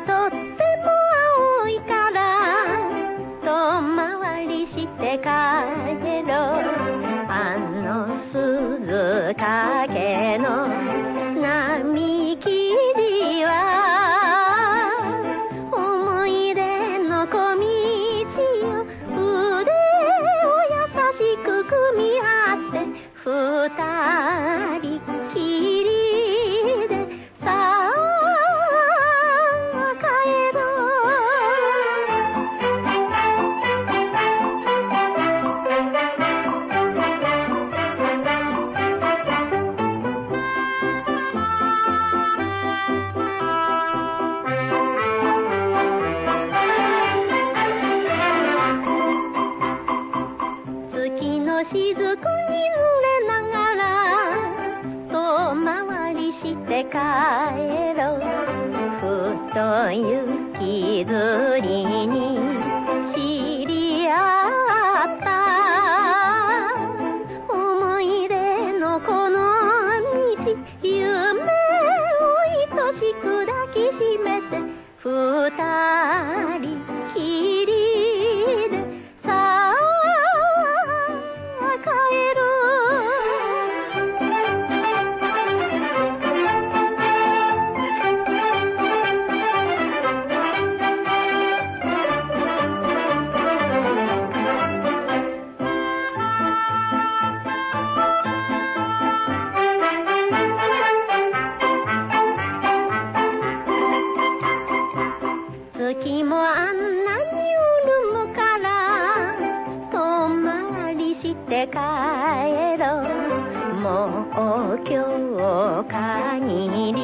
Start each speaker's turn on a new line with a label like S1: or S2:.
S1: とっても青いから遠回りして帰ろう。あの鈴かい雫に濡れながら遠回りして帰ろう。太い雪ずりに知り合った。思い出のこの道夢を愛しく抱きしめて二人今日を限り